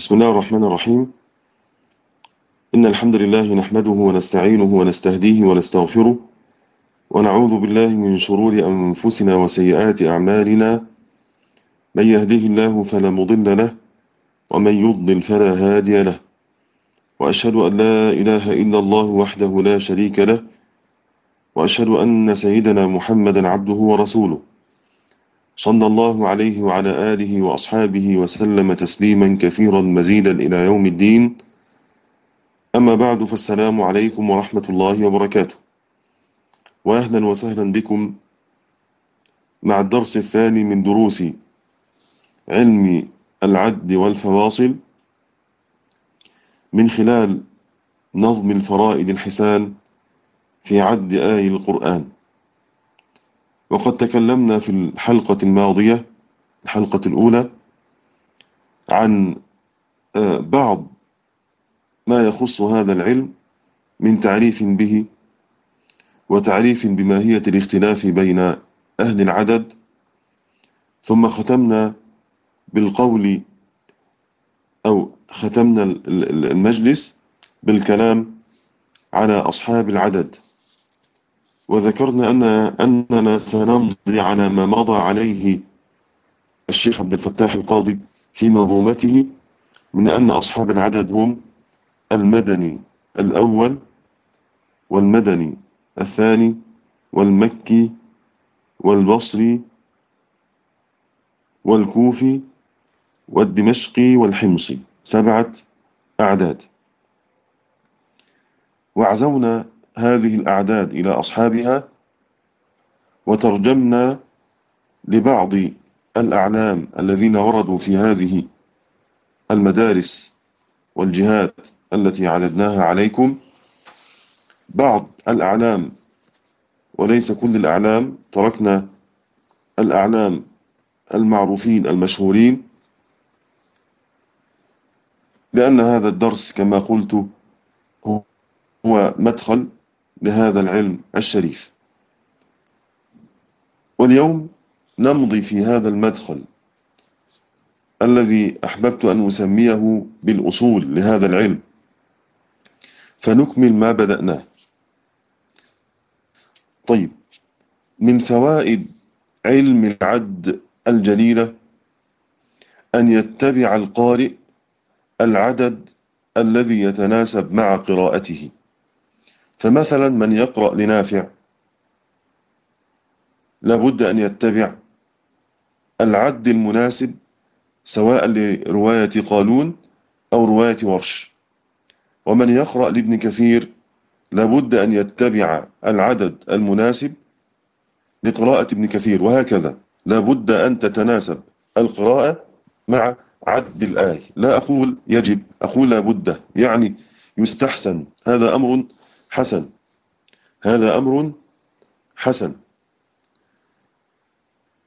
بسم الله الرحمن الرحيم. إن الحمد لله نحمده ونستعينه ونستهديه ونستغفره ونعوذ بالله من شرور أنفسنا وسيئات أعمالنا. من يهده الله فلا مضل له ومن يضلل فلا هادي له. وأشهد أن لا إله إلا الله وحده لا شريك له. وأشهد أن سيدنا محمدا عبده ورسوله. صلى الله عليه وعلى آله وأصحابه وسلم تسليما كثيرا مزيدا إلى يوم الدين. أما بعد فالسلام عليكم ورحمة الله وبركاته. وأهلا وسهلا بكم مع الدرس الثاني من دروس علم العد والفواصل من خلال نظم الفرائد الحسان في عد آي القرآن. وقد تكلمنا في الحلقة الماضية الحلقة الأولى عن بعض ما يخص هذا العلم من تعريف به وتعريف بماهية الاختلاف بين أهل العدد. ثم ختمنا بالقول أو ختمنا المجلس بالكلام على أصحاب العدد. وذكرنا أن أننا سنمضي على ما مضى عليه الشيخ عبد الفتاح القاضي في منظومته من أن أصحاب العدد هم المدني الأول والمدني الثاني والمكي والبصري والكوفي والدمشقي والحمصي سبعة أعداد. وعزونا هذه الأعداد إلى أصحابها وترجمنا لبعض الأعلام الذين وردوا في هذه المدارس والجهات التي عددناها عليكم. بعض الأعلام وليس كل الأعلام تركنا الأعلام المعروفين المشهورين لأن هذا الدرس كما قلت هو مدخل لهذا العلم الشريف. واليوم نمضي في هذا المدخل الذي أحببت أن أسميه بالأصول لهذا العلم. فنكمل ما بدأناه. طيب من فوائد علم العد الجليلة أن يتبع القارئ العدد الذي يتناسب مع قراءته. فمثلا من يقرأ لنافع لابد أن يتبع العد المناسب سواء لرواية قالون أو رواية ورش. ومن يقرأ لابن كثير لابد أن يتبع العدد المناسب لقراءة ابن كثير وهكذا. لابد أن تتناسب القراءة مع عد الآية. لا أقول يجب أقول لابد يعني يستحسن. هذا أمر حسن. هذا أمر حسن.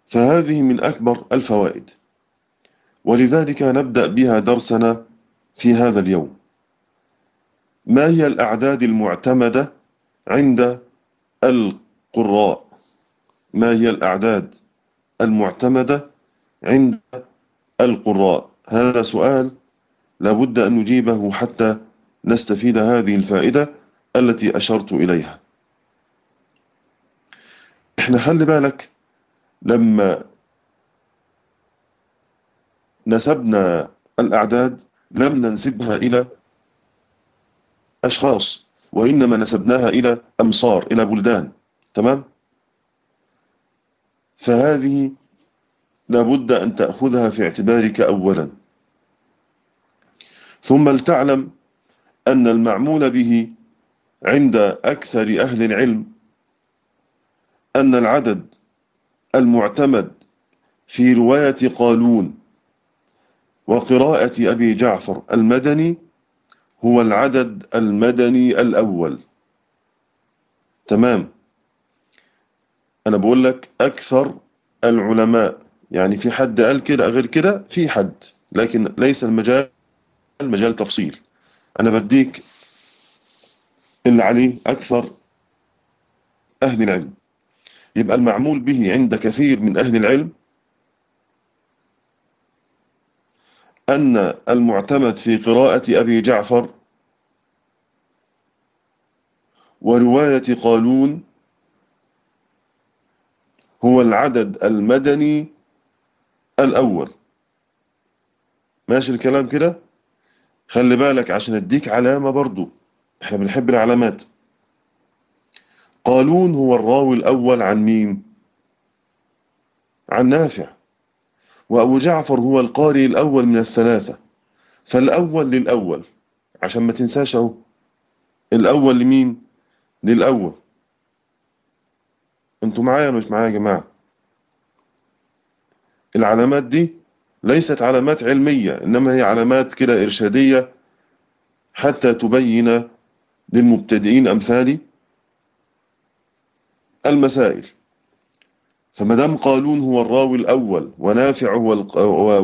فهذه من أكبر الفوائد. ولذلك نبدأ بها درسنا في هذا اليوم. ما هي الأعداد المعتمدة عند القراء؟ ما هي الأعداد المعتمدة عند القراء؟ هذا سؤال لابد أن نجيبه حتى نستفيد هذه الفائدة. التي أشرت إليها. إحنا خلي بالك لما نسبنا الأعداد لم ننسبها إلى أشخاص وإنما نسبناها إلى أمصار إلى بلدان. تمام؟ فهذه لابد أن تأخذها في اعتبارك أولا. ثم لتعلم أن المعمول به عند أكثر أهل العلم أن العدد المعتمد في رواية قالون وقراءة أبي جعفر المدني هو العدد المدني الأول. تمام. أنا بقول لك أكثر العلماء يعني في حد قال كده غير كده في حد لكن ليس المجال مجال تفصيل. أنا بديك اللي عليه أكثر أهل العلم. يبقى المعمول به عند كثير من أهل العلم أن المعتمد في قراءة أبي جعفر ورواية قالون هو العدد المدني الأول. ماشي الكلام كده؟ خلي بالك عشان أديك علامة برضو. إحنا بنحب العلامات. قالون هو الراوي الأول عن مين؟ عن نافع. وأبو جعفر هو القارئ الأول من الثلاثة. فالأول للأول عشان ما تنساش أهو. الأول لمين؟ للأول. أنتوا معايا ولا مش معايا يا جماعة؟ العلامات دي ليست علامات علمية إنما هي علامات كده إرشادية حتى تبين للمبتدئين أمثالي المسائل. فمدام قالون هو الراوي الأول ونافع هو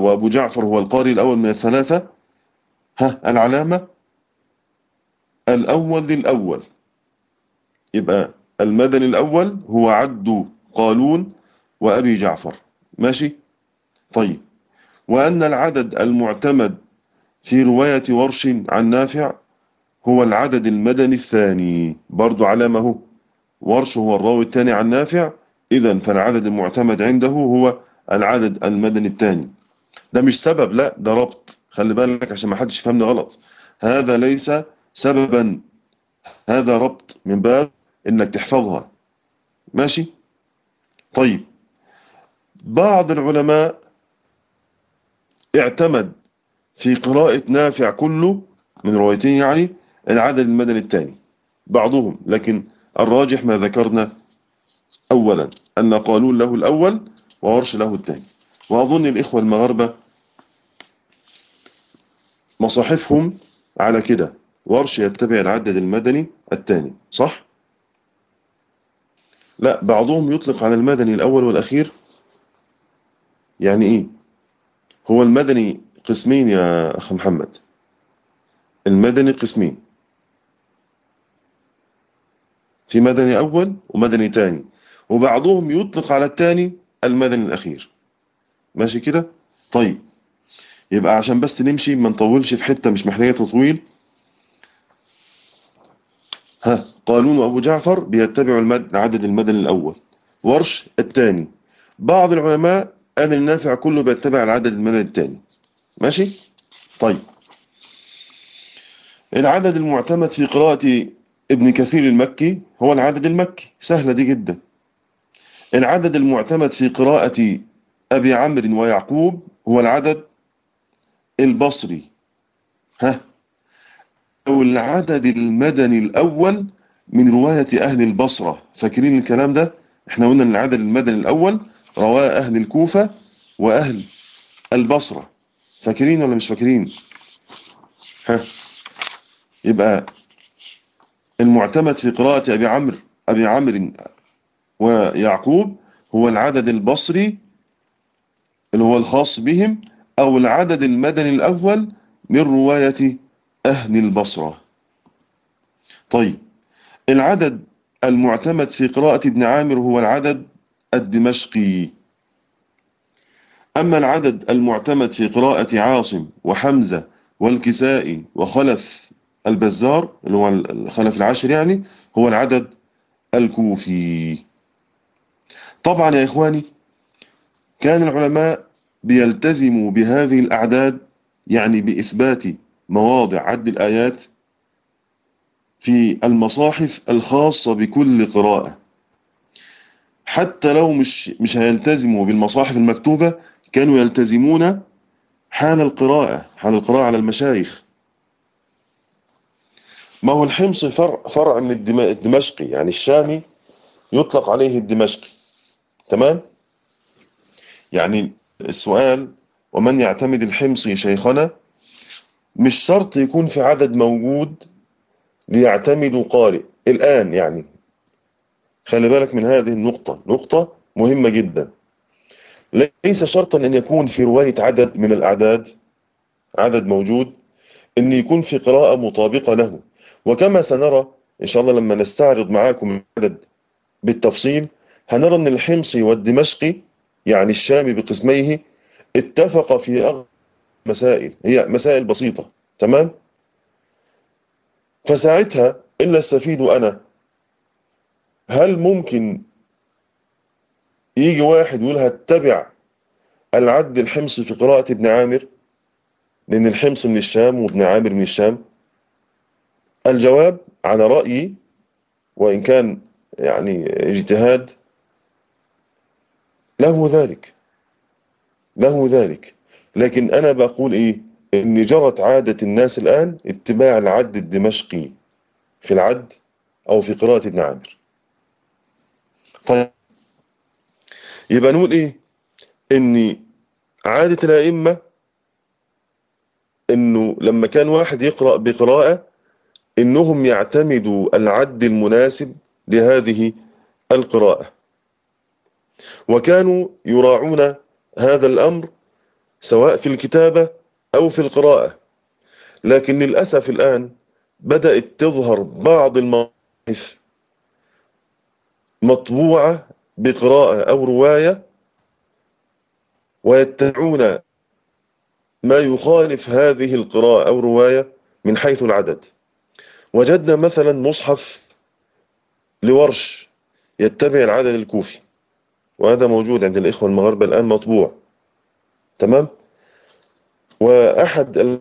وأبو جعفر هو القارئ الأول من الثلاثة ها العلامة الأول للأول. يبقى المدني الأول هو عد قالون وأبي جعفر. ماشي؟ طيب. وأن العدد المعتمد في رواية ورش عن نافع هو العدد المدني الثاني. برضو علامة هو. ورش هو الراوي الثاني عن نافع. إذا فالعدد المعتمد عنده هو العدد المدني الثاني. ده مش سبب لا ده ربط. خلي بالك عشان ما حدش يفهمني غلط. هذا ليس سببا. هذا ربط من باب إنك تحفظها. ماشي؟ طيب. بعض العلماء اعتمد في قراءة نافع كله من روايتين يعني العدد المدني الثاني بعضهم لكن الراجح ما ذكرنا أولا أن قالون له الأول وورش له الثاني وأظن الإخوة المغاربة مصاحفهم على كده ورش يتبع العدد المدني الثاني صح؟ لا بعضهم يطلق على المدني الأول والأخير. يعني إيه؟ هو المدني قسمين يا أخ محمد. المدني قسمين. في مدني أول ومدني تاني وبعضهم يطلق على التاني المدني الأخير. ماشي كده؟ طيب يبقى عشان بس نمشي ما نطولش في حتة مش محتاجة تطويل. ها قالون وأبو جعفر بيتبعوا المد... العدد المدني الأول. ورش الثاني بعض العلماء قال النافع كله بيتبع العدد المدني الثاني ماشي؟ طيب. العدد المعتمد في قراءة ابن كثير المكي هو العدد المكي. سهلة دي جدا. العدد المعتمد في قراءة أبي عمرو ويعقوب هو العدد البصري. ها. أو العدد المدني الأول من رواية أهل البصرة. فاكرين الكلام ده؟ إحنا قلنا العدد المدني الأول رواه أهل الكوفة وأهل البصرة. فاكرين ولا مش فاكرين؟ ها. يبقى المعتمد في قراءة أبي عمرو أبي عمرو ويعقوب هو العدد البصري اللي هو الخاص بهم أو العدد المدني الأول من رواية أهل البصرة. طيب العدد المعتمد في قراءة ابن عامر هو العدد الدمشقي. أما العدد المعتمد في قراءة عاصم وحمزة والكسائي وخلف البزار اللي هو الخلف العاشر يعني هو العدد الكوفي. طبعا يا إخواني كان العلماء بيلتزموا بهذه الأعداد يعني بإثبات مواضع عد الآيات في المصاحف الخاصة بكل قراءة. حتى لو مش مش هيلتزموا بالمصاحف المكتوبة كانوا يلتزمون حال القراءة حال القراءة على المشايخ. ما هو الحمص فرع, فرع من الدمشقي يعني الشامي يطلق عليه الدمشقي تمام؟ يعني السؤال ومن يعتمد الحمصي شيخنا؟ مش شرط يكون في عدد موجود ليعتمدوا قارئ الآن يعني خلي بالك من هذه النقطة نقطة مهمة جدا. ليس شرطا أن يكون في رواية عدد من الأعداد عدد موجود أن يكون في قراءة مطابقة له. وكما سنرى إن شاء الله لما نستعرض معاكم العدد بالتفصيل هنرى أن الحمصي والدمشقي يعني الشامي بقسميه اتفق في مسائل هي مسائل بسيطة تمام؟ فساعتها إلا أستفيد أنا هل ممكن يجي واحد يقول هتبع العد الحمص في قراءة ابن عامر؟ لأن الحمص من الشام وابن عامر من الشام. الجواب على رأيي وإن كان يعني اجتهاد له ذلك له ذلك. لكن أنا بقول إيه؟ إن جرت عادة الناس الآن اتباع العد الدمشقي في العد أو في قراءة ابن عامر. طيب. يبقى نقول إيه؟ إن عادة الأئمة إنه لما كان واحد يقرأ بقراءة إنهم يعتمدوا العد المناسب لهذه القراءة. وكانوا يراعون هذا الأمر سواء في الكتابة أو في القراءة. لكن للأسف الآن بدأت تظهر بعض المواقف مطبوعة بقراءة أو رواية ويتبعون ما يخالف هذه القراءة أو رواية من حيث العدد. وجدنا مثلا مصحف لورش يتبع العدد الكوفي وهذا موجود عند الإخوة المغاربة الآن مطبوع. تمام؟ وأحد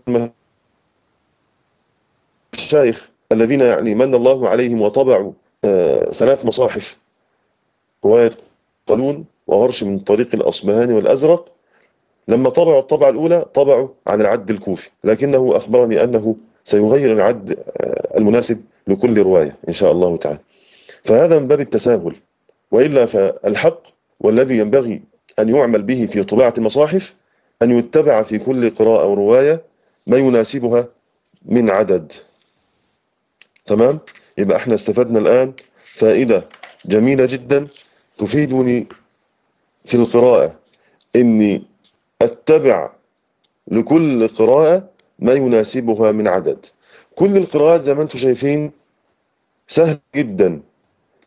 المشايخ الذين يعني من الله عليهم وطبعوا آه، ثلاث مصاحف رواية قالون وغرش من طريق الأصبهاني والأزرق لما طبعوا الطبعة الأولى طبعوا عن العد الكوفي لكنه أخبرني أنه سيغير العد آه، المناسب لكل رواية إن شاء الله تعالى. فهذا من باب التساهل وإلا فالحق والذي ينبغي أن يعمل به في طباعة المصاحف أن يتبع في كل قراءة أو رواية ما يناسبها من عدد. تمام؟ يبقى إحنا استفدنا الآن فائدة جميلة جدا تفيدني في القراءة. إني أتبع لكل قراءة ما يناسبها من عدد. كل القراءات زي ما أنتم شايفين سهل جدا.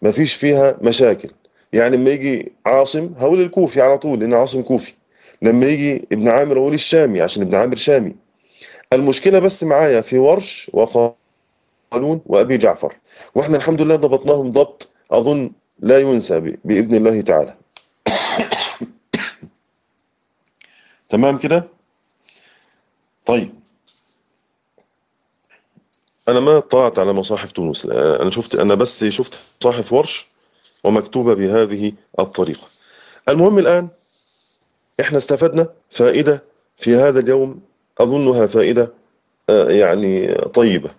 ما فيش فيها مشاكل. يعني لما يجي عاصم هقول الكوفي على طول لأن عاصم كوفي. لما يجي ابن عامر أقول الشامي عشان ابن عامر شامي. المشكلة بس معايا في ورش وقالون وأبي جعفر. وإحنا الحمد لله ضبطناهم ضبط أظن لا ينسى بإذن الله تعالى. تمام كده؟ طيب. أنا ما اطلعت على مصاحف تونس. أنا شفت أنا بس شفت مصاحف ورش ومكتوبة بهذه الطريقة. المهم الآن إحنا استفدنا فائدة في هذا اليوم أظنها فائدة آه، يعني طيبة.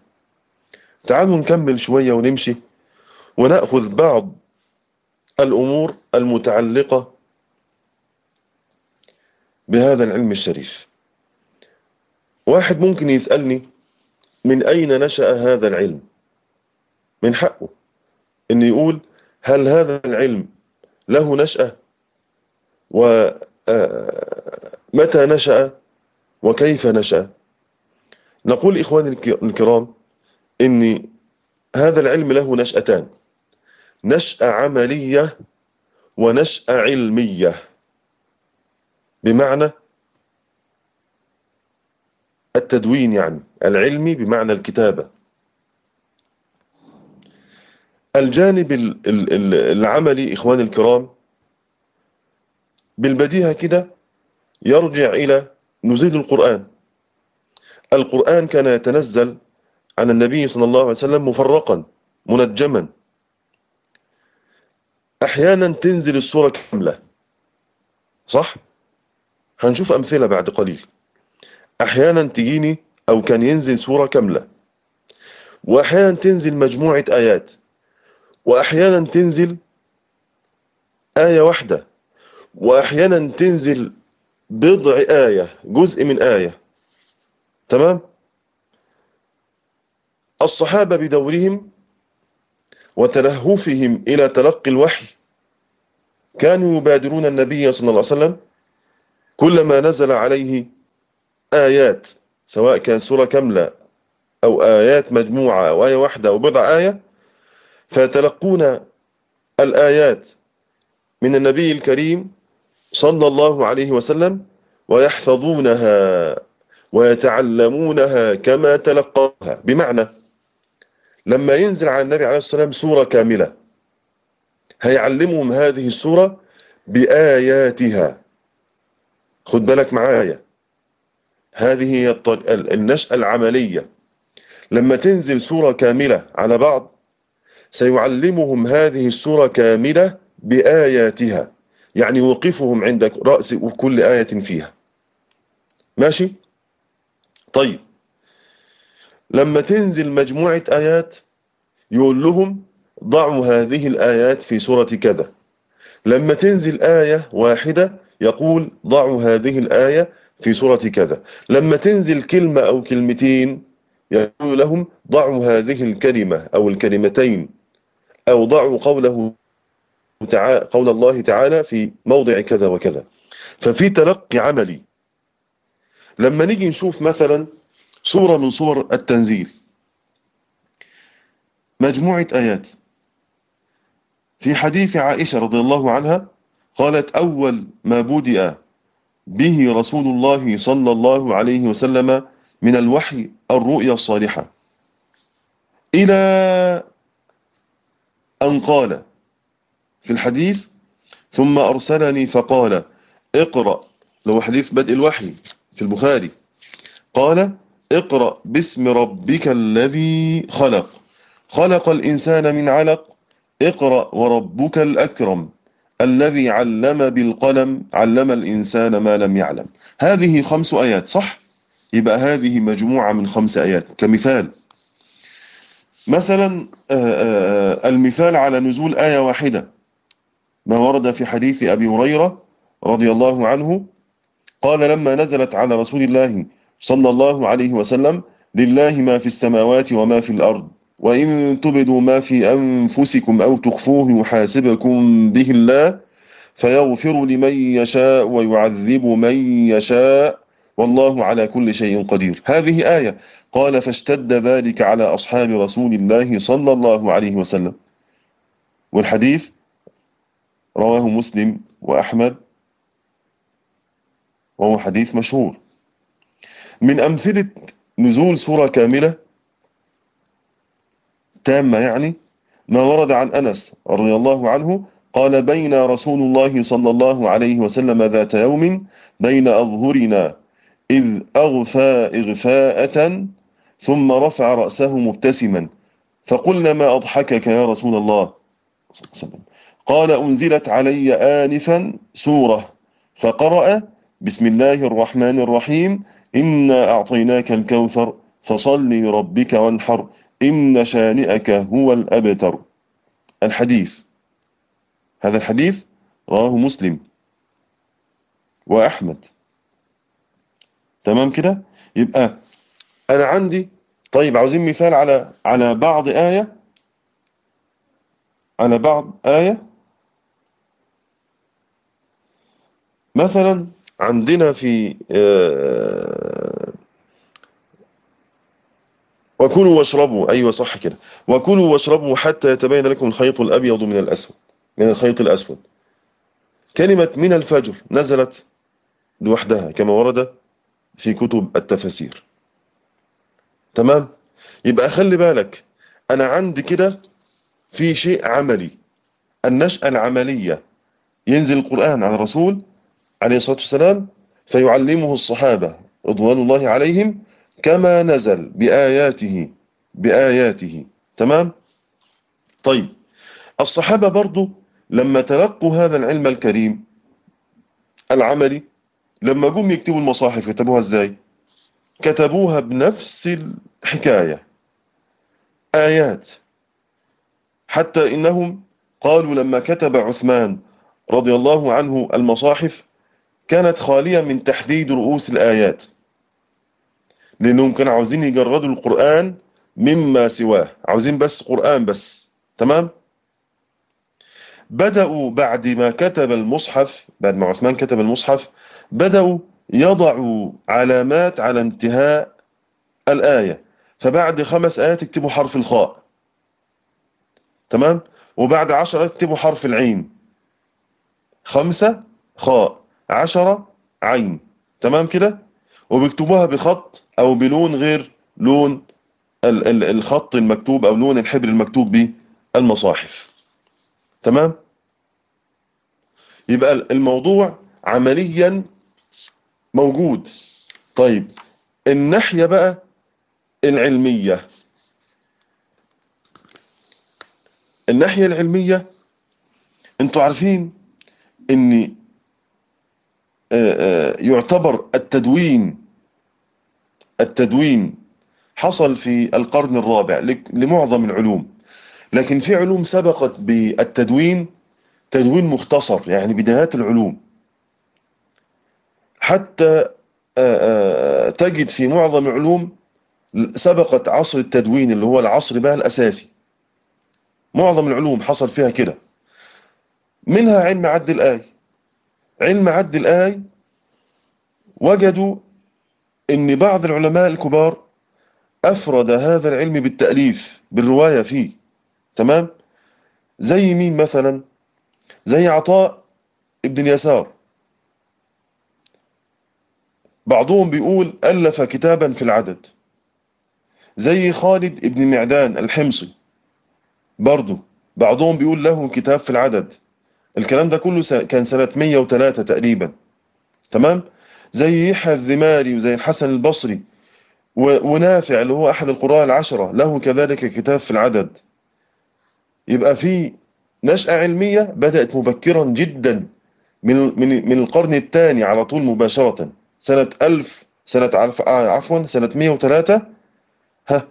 تعالوا نكمل شوية ونمشي ونأخذ بعض الأمور المتعلقة بهذا العلم الشريف. واحد ممكن يسألني من أين نشأ هذا العلم؟ من حقه. أن يقول هل هذا العلم له نشأة؟ ومتى آه، نشأ؟ وكيف نشأ؟ نقول إخواني الكرام إن هذا العلم له نشأتان. نشأة عملية ونشأة علمية. بمعنى التدوين يعني العلمي بمعنى الكتابة. الجانب العملي إخواني الكرام بالبديهة كده يرجع إلى نزيل القرآن. القرآن كان يتنزل عن النبي صلى الله عليه وسلم مفرقا منجما. أحيانا تنزل السورة كاملة صح؟ هنشوف أمثلة بعد قليل. أحيانا تجيني أو كان ينزل سورة كاملة. وأحيانا تنزل مجموعة آيات. وأحيانا تنزل آية واحدة. وأحيانا تنزل بضع آية جزء من آية. تمام؟ الصحابة بدورهم وتلهفهم إلى تلقي الوحي. كانوا يبادرون النبي صلى الله عليه وسلم كلما نزل عليه آيات سواء كان سورة كاملة أو آيات مجموعة أو آية واحدة أو بضع آية فيتلقون الآيات من النبي الكريم صلى الله عليه وسلم ويحفظونها ويتعلمونها كما تلقوها. بمعنى لما ينزل على النبي عليه الصلاة والسلام سورة كاملة هيعلمهم هذه السورة بآياتها. خد بالك معايا هذه هي النشأة العملية. لما تنزل سورة كاملة على بعض سيعلمهم هذه السورة كاملة بآياتها يعني يوقفهم عند رأس كل آية فيها. ماشي؟ طيب. لما تنزل مجموعة آيات يقول لهم ضعوا هذه الآيات في سورة كذا. لما تنزل آية واحدة يقول ضعوا هذه الآية في سورة كذا. لما تنزل كلمة أو كلمتين يقول لهم ضعوا هذه الكلمة أو الكلمتين أو ضعوا قوله تعالى قول الله تعالى في موضع كذا وكذا. ففي تلقي عملي. لما نيجي نشوف مثلا صورة من صور التنزيل مجموعة آيات. في حديث عائشة رضي الله عنها قالت أول ما بدأ به رسول الله صلى الله عليه وسلم من الوحي الرؤيا الصالحة. إلى أن قال في الحديث ثم أرسلني فقال اقرأ. لو حديث بدء الوحي في البخاري. قال اقرأ باسم ربك الذي خلق. خلق الإنسان من علق. اقرأ وربك الأكرم. الذي علم بالقلم علم الإنسان ما لم يعلم. هذه خمس آيات صح؟ يبقى هذه مجموعة من خمس آيات كمثال. مثلا آه، آه، المثال على نزول آية واحدة. ما ورد في حديث أبي هريرة رضي الله عنه قال لما نزلت على رسول الله صلى الله عليه وسلم لله ما في السماوات وما في الأرض. وإن تبدوا ما في أنفسكم أو تخفوه يحاسبكم به الله فيغفر لمن يشاء ويعذب من يشاء والله على كل شيء قدير. هذه آية قال فاشتد ذلك على أصحاب رسول الله صلى الله عليه وسلم. والحديث رواه مسلم وأحمد وهو حديث مشهور. من أمثلة نزول سورة كاملة تامة يعني ما ورد عن أنس رضي الله عنه قال بين رسول الله صلى الله عليه وسلم ذات يوم بين أظهرنا إذ أغفى إغفاءة ثم رفع رأسه مبتسما فقلنا ما أضحكك يا رسول الله؟ قال أنزلت علي آنفا سورة فقرأ بسم الله الرحمن الرحيم إنا أعطيناك الكوثر فصل لربك وانحر إن شانئك هو الأبتر. الحديث. هذا الحديث رواه مسلم وأحمد. تمام كده؟ يبقى أنا عندي طيب عاوزين مثال على على بعض آية؟ على بعض آية؟ مثلا عندنا في آه، وكلوا واشربوا. أيوة صح كده. وكلوا واشربوا حتى يتبين لكم الخيط الأبيض من الأسود. من الخيط الأسود. كلمة من الفجر نزلت لوحدها كما ورد في كتب التفاسير. تمام؟ يبقى خلي بالك أنا عندي كده في شيء عملي. النشأة العملية. ينزل القرآن على الرسول عليه الصلاة والسلام فيعلمه الصحابة رضوان الله عليهم كما نزل بآياته بآياته. تمام؟ طيب. الصحابة برضو لما تلقوا هذا العلم الكريم العملي لما قوم يكتبوا المصاحف كتبوها إزاي؟ كتبوها بنفس الحكاية. آيات. حتى إنهم قالوا لما كتب عثمان رضي الله عنه المصاحف كانت خالية من تحديد رؤوس الآيات. لأنهم كانوا عاوزين يجردوا القرآن مما سواه. عاوزين بس قرآن بس. تمام؟ بدأوا بعد ما كتب المصحف بعد ما عثمان كتب المصحف بدأوا يضعوا علامات على انتهاء الآية. فبعد خمس آيات يكتبوا حرف الخاء. تمام؟ وبعد عشرة يكتبوا حرف العين. خمسة خاء عشرة عين. تمام كده؟ وبيكتبوها بخط أو بلون غير لون الخط المكتوب أو لون الحبر المكتوب بالمصاحف. تمام؟ يبقى الموضوع عمليا موجود. طيب الناحية بقى العلمية. الناحية العلمية أنتوا عارفين إن يعتبر التدوين التدوين حصل في القرن الرابع لمعظم العلوم. لكن في علوم سبقت بالتدوين تدوين مختصر يعني بدايات العلوم. حتى تجد في معظم العلوم سبقت عصر التدوين اللي هو العصر بقى الأساسي. معظم العلوم حصل فيها كده. منها علم عد الآي. علم عد الآي وجدوا إن بعض العلماء الكبار أفرد هذا العلم بالتأليف بالرواية فيه تمام؟ زي مين مثلا؟ زي عطاء ابن يسار بعضهم بيقول ألف كتابا في العدد. زي خالد ابن معدان الحمصي. برضه بعضهم بيقول له كتاب في العدد. الكلام ده كله كان سنة 103 تقريبا. تمام؟ زي يحيى الذماري وزي الحسن البصري ونافع اللي هو أحد القراء العشرة. له كذلك كتاب في العدد. يبقى في نشأة علمية بدأت مبكرا جدا من من من القرن الثاني على طول مباشرة. سنة 1000 سنة عفوا سنة 103 ها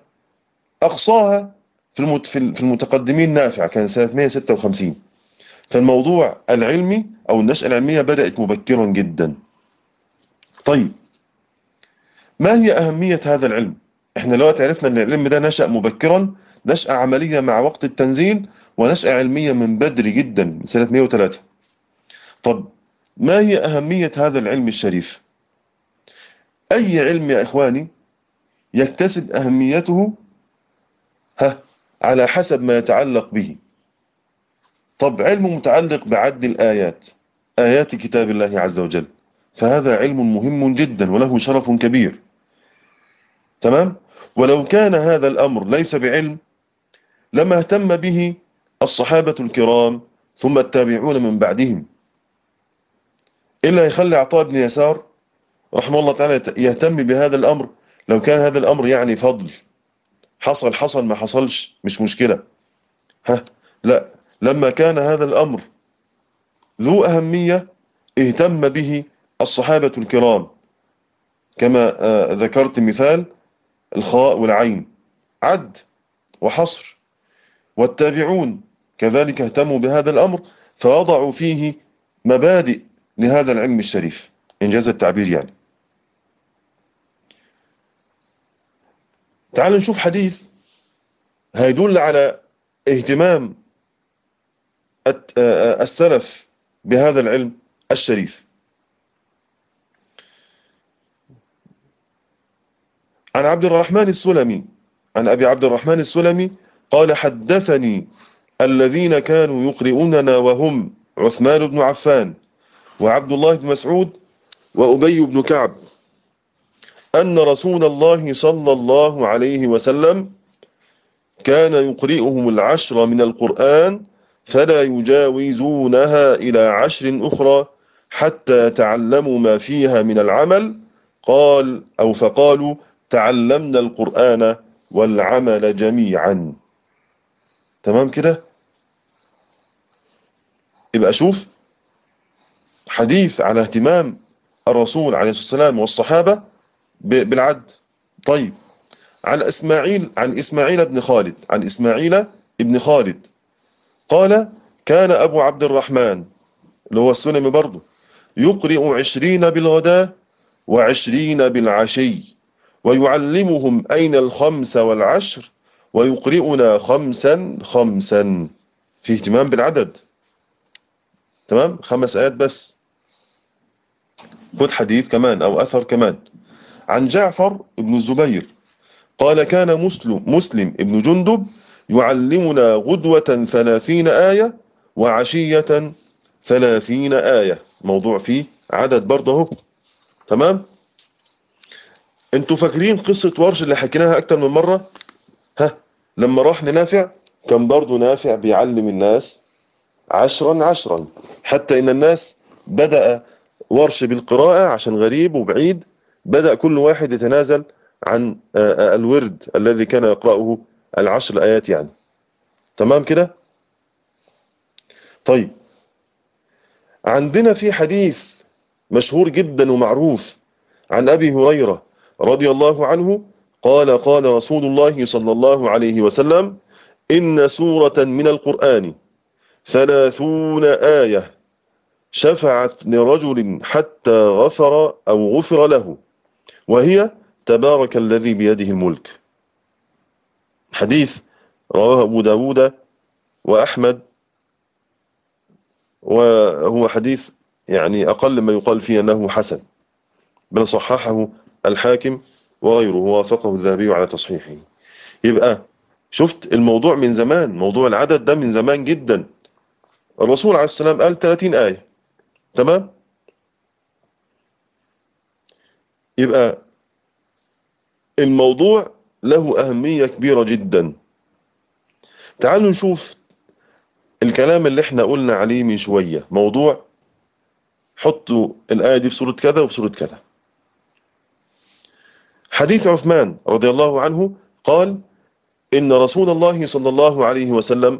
أقصاها في في المتقدمين نافع كان سنة 156 فالموضوع العلمي أو النشأة العلمية بدأت مبكرا جدا. طيب. ما هي أهمية هذا العلم؟ إحنا دلوقتي عرفنا إن العلم ده نشأ مبكرا نشأة عملية مع وقت التنزيل ونشأة علمية من بدري جدا من سنة 103 طب ما هي أهمية هذا العلم الشريف؟ أي علم يا إخواني يكتسب أهميته ها على حسب ما يتعلق به. طب علم متعلق بعد الآيات آيات كتاب الله عز وجل. فهذا علم مهم جدا وله شرف كبير. تمام؟ ولو كان هذا الأمر ليس بعلم لما اهتم به الصحابة الكرام ثم التابعون من بعدهم. إلا يخلي عطاء بن يسار رحمه الله تعالى يهتم بهذا الأمر. لو كان هذا الأمر يعني فضل حصل حصل ما حصلش مش مشكلة. ها؟ لا. لما كان هذا الأمر ذو أهمية اهتم به الصحابة الكرام كما ذكرت مثال الخاء والعين عد وحصر والتابعون كذلك اهتموا بهذا الأمر فوضعوا فيه مبادئ لهذا العلم الشريف إنجاز التعبير يعني. تعالوا نشوف حديث هيدل على اهتمام السلف بهذا العلم الشريف. عن عبد الرحمن السلمي. عن أبي عبد الرحمن السلمي قال حدثني الذين كانوا يقرؤوننا وهم عثمان بن عفان وعبد الله بن مسعود وأبي بن كعب أن رسول الله صلى الله عليه وسلم كان يقرئهم العشر من القرآن فلا يجاوزونها إلى عشر أخرى حتى تعلموا ما فيها من العمل. قال أو فقالوا تعلمنا القرآن والعمل جميعا. تمام كده؟ يبقى شوف حديث على اهتمام الرسول عليه الصلاة والسلام والصحابة بالعد. طيب عن إسماعيل عن إسماعيل بن خالد عن إسماعيل بن خالد. قال كان أبو عبد الرحمن اللي هو السنمي برضه يقرئ عشرين بالغداء وعشرين بالعشي. ويعلمهم أين الخمس والعشر ويقرئنا خمسا خمسا في اهتمام بالعدد. تمام؟ خمس آيات بس. خد حديث كمان أو أثر كمان. عن جعفر بن الزبير قال كان مسلم, مسلم ابن جندب يعلمنا غدوة ثلاثين آية وعشية ثلاثين آية. موضوع فيه عدد برضه تمام؟ أنتوا فاكرين قصة ورش اللي حكيناها أكتر من مرة؟ ها لما راح لنافع كان برضو نافع بيعلم الناس عشرا عشرا حتى إن الناس بدأ ورش بالقراءة عشان غريب وبعيد بدأ كل واحد يتنازل عن الورد الذي كان يقرأه العشر آيات يعني. تمام كده؟ طيب. عندنا في حديث مشهور جدا ومعروف عن أبي هريرة رضي الله عنه قال قال رسول الله صلى الله عليه وسلم إن سورة من القرآن ثلاثون آية شفعت لرجل حتى غفر أو غفر له وهي تبارك الذي بيده الملك. حديث رواه أبو داود وأحمد وهو حديث يعني أقل ما يقال فيه أنه حسن بل صححه الحاكم وغيره وافقه الذهبي على تصحيحه. يبقى شفت الموضوع من زمان موضوع العدد ده من زمان جدا. الرسول عليه السلام قال 30 آية. تمام؟ يبقى الموضوع له أهمية كبيرة جدا. تعالوا نشوف الكلام اللي إحنا قلنا عليه من شوية. موضوع حطوا الآية دي في سورة كذا وفي سورة كذا. حديث عثمان رضي الله عنه قال إن رسول الله صلى الله عليه وسلم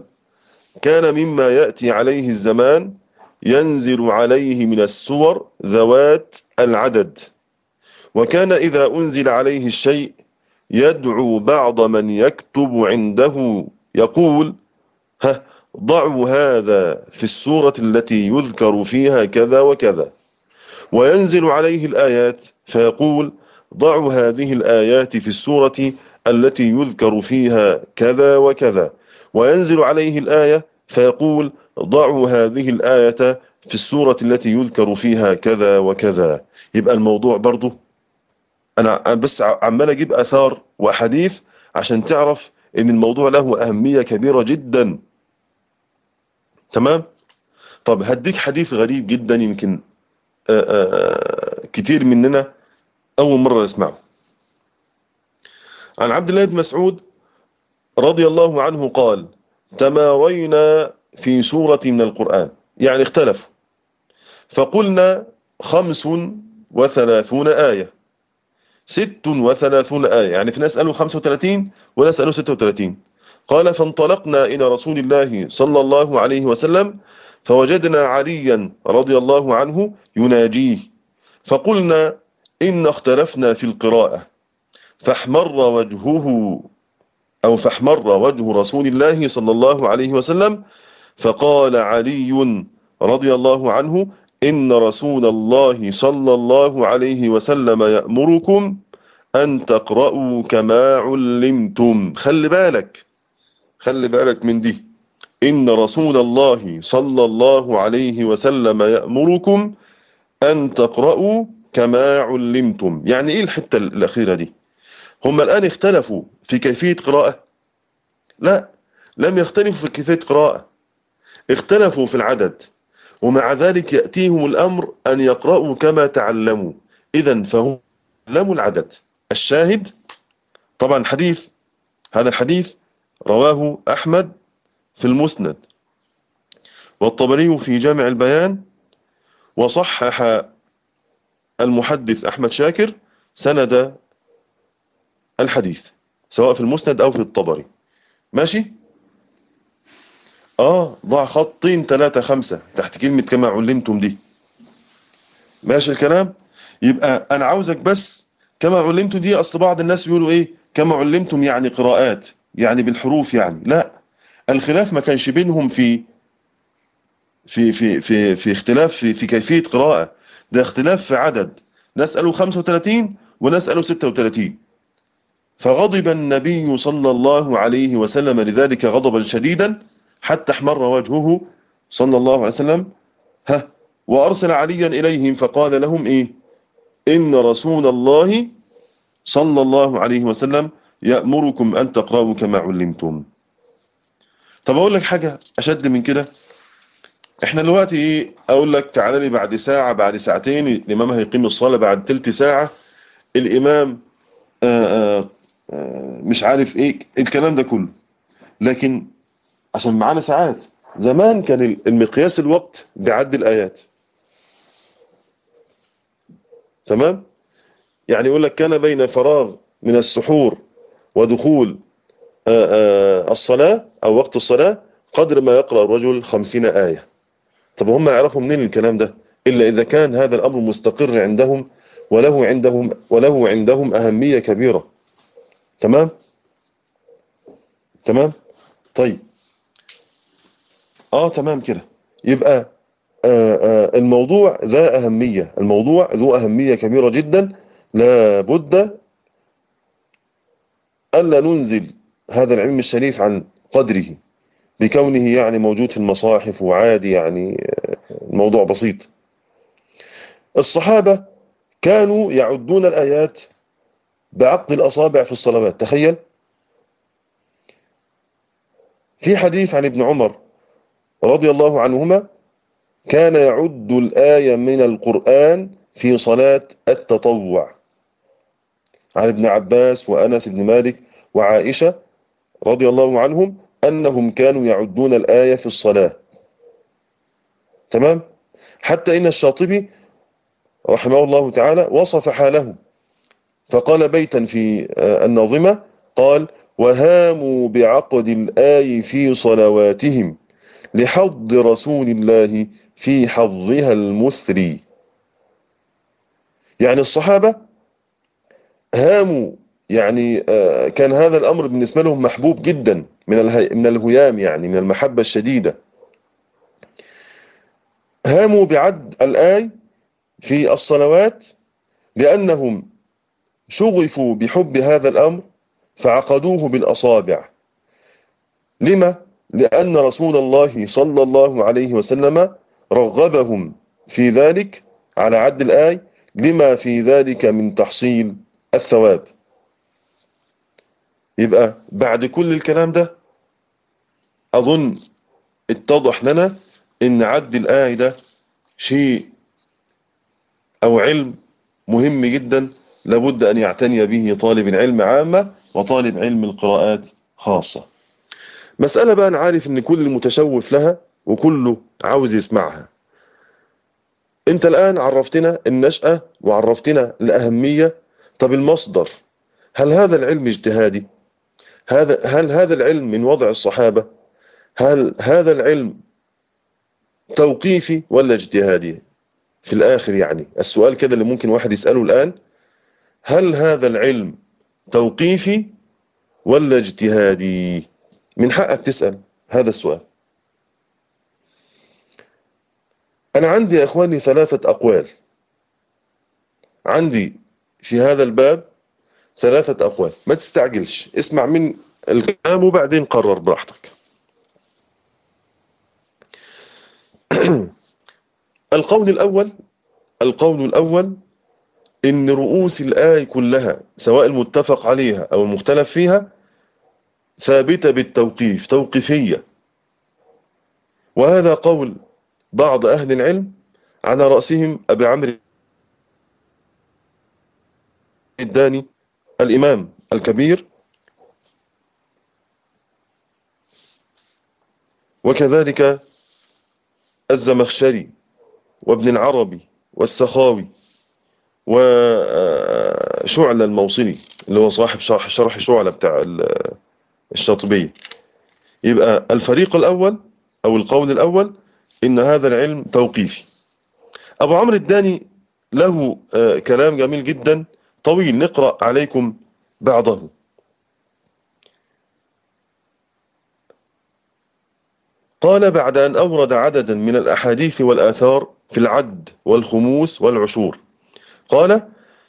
كان مما يأتي عليه الزمان ينزل عليه من السور ذوات العدد. وكان إذا أنزل عليه الشيء يدعو بعض من يكتب عنده يقول ها ضعوا هذا في السورة التي يذكر فيها كذا وكذا. وينزل عليه الآيات فيقول ضعوا هذه الآيات في السورة التي يذكر فيها كذا وكذا. وينزل عليه الآية فيقول ضعوا هذه الآية في السورة التي يذكر فيها كذا وكذا. يبقى الموضوع برضه أنا بس عمال أجيب أثار وحديث عشان تعرف إن الموضوع له أهمية كبيرة جدا. تمام؟ طب هديك حديث غريب جدا يمكن آآ آآ كتير مننا أول مرة نسمعه. عن عبد الله بن مسعود رضي الله عنه قال تمارينا في سورة من القرآن. يعني اختلفوا. فقلنا خمس وثلاثون آية. ست وثلاثون آية. يعني في ناس قالوا خمسة وثلاثين وناس قالوا ستة وثلاثين. قال فانطلقنا إلى رسول الله صلى الله عليه وسلم فوجدنا عليا رضي الله عنه يناجيه. فقلنا إن اختلفنا في القراءة. فاحمر وجهه أو فاحمر وجه رسول الله صلى الله عليه وسلم فقال علي رضي الله عنه إن رسول الله صلى الله عليه وسلم يأمركم أن تقرأوا كما علمتم. خلي بالك خلي بالك من دي. إن رسول الله صلى الله عليه وسلم يأمركم أن تقرأوا كما علمتم. يعني إيه الحتة الأخيرة دي؟ هم الآن اختلفوا في كيفية قراءة. لا لم يختلفوا في كيفية قراءة. اختلفوا في العدد ومع ذلك يأتيهم الأمر أن يقرأوا كما تعلموا. إذا فهم تعلموا العدد. الشاهد؟ طبعا حديث هذا الحديث رواه أحمد في المسند. والطبري في جامع البيان وصحح المحدث أحمد شاكر سند الحديث سواء في المسند أو في الطبري. ماشي؟ آه ضع خطين ثلاثة خمسة تحت كلمة كما علمتم دي. ماشي الكلام؟ يبقى أنا عاوزك بس كما علمتم دي أصل بعض الناس بيقولوا إيه؟ كما علمتم يعني قراءات يعني بالحروف يعني. لا الخلاف ما كانش بينهم في في في في في اختلاف في, في كيفية قراءة. ده اختلاف في عدد. قالوا 35 وناس قالوا 36 فغضب النبي صلى الله عليه وسلم لذلك غضبا شديدا حتى احمر وجهه صلى الله عليه وسلم. ها وأرسل عليا إليهم فقال لهم إيه؟ إن رسول الله صلى الله عليه وسلم يأمركم أن تقرأوا كما علمتم. طب أقول لك حاجة أشد من كده؟ إحنا دلوقتي إيه؟ أقول لك تعالى لي بعد ساعة بعد ساعتين الإمام هيقيم الصلاة بعد تلت ساعة. الإمام آآ آآ مش عارف إيه الكلام ده كله. لكن عشان معانا ساعات. زمان كان المقياس الوقت بعد الآيات. تمام؟ يعني يقول لك كان بين فراغ من السحور ودخول الصلاة أو وقت الصلاة قدر ما يقرأ الرجل خمسين آية. طب هم يعرفوا منين الكلام ده؟ إلا إذا كان هذا الأمر مستقر عندهم وله عندهم وله عندهم أهمية كبيرة. تمام؟ تمام؟ طيب. آه تمام كده. يبقى آه آه الموضوع ذا أهمية. الموضوع ذو أهمية كبيرة جدا. لابد ألا ننزل هذا العلم الشريف عن قدره. بكونه يعني موجود في المصاحف وعادي يعني الموضوع بسيط. الصحابة كانوا يعدون الآيات بعقد الأصابع في الصلوات. تخيل. في حديث عن ابن عمر رضي الله عنهما كان يعد الآية من القرآن في صلاة التطوع. عن ابن عباس وأنس بن مالك وعائشة رضي الله عنهم أنهم كانوا يعدون الآية في الصلاة. تمام؟ حتى إن الشاطبي رحمه الله تعالى وصف حاله. فقال بيتا في الناظمة قال وهاموا بعقد الآي في صلواتهم لحظ رسول الله في حظها المثري. يعني الصحابة هاموا يعني كان هذا الأمر بالنسبة لهم محبوب جدا. من من الهيام يعني من المحبة الشديدة. هاموا بعد الآي في الصلوات لأنهم شغفوا بحب هذا الأمر فعقدوه بالأصابع. لما؟ لأن رسول الله صلى الله عليه وسلم رغبهم في ذلك على عد الآي لما في ذلك من تحصيل الثواب. يبقى بعد كل الكلام ده أظن اتضح لنا إن عد الآية ده شيء أو علم مهم جدا لابد أن يعتني به طالب العلم عامة وطالب علم القراءات خاصة. مسألة بقى أنا عارف أن كل المتشوف لها وكله عاوز يسمعها. أنت الآن عرفتنا النشأة وعرفتنا الأهمية. طب المصدر؟ هل هذا العلم اجتهادي؟ هذا هل هذا العلم من وضع الصحابة؟ هل هذا العلم توقيفي ولا اجتهادي؟ في الآخر يعني السؤال كده اللي ممكن واحد يسأله الآن هل هذا العلم توقيفي ولا اجتهادي؟ من حقك تسأل هذا السؤال. أنا عندي يا أخواني ثلاثة أقوال. عندي في هذا الباب ثلاثة أقوال. ما تستعجلش. اسمع من الكلام وبعدين قرر براحتك. القول الأول القول الأول إن رؤوس الآية كلها سواء المتفق عليها أو المختلف فيها ثابتة بالتوقيف توقيفية. وهذا قول بعض أهل العلم على رأسهم أبي عمرو الداني الإمام الكبير. وكذلك الزمخشري وابن العربي والسخاوي وشعلة الموصلي اللي هو صاحب شرح, شرح شعلة بتاع الشاطبية. يبقى الفريق الأول أو القول الأول إن هذا العلم توقيفي. أبو عمرو الداني له كلام جميل جدا طويل نقرأ عليكم بعضه. قال بعد أن أورد عددا من الأحاديث والآثار في العد والخموس والعشور. قال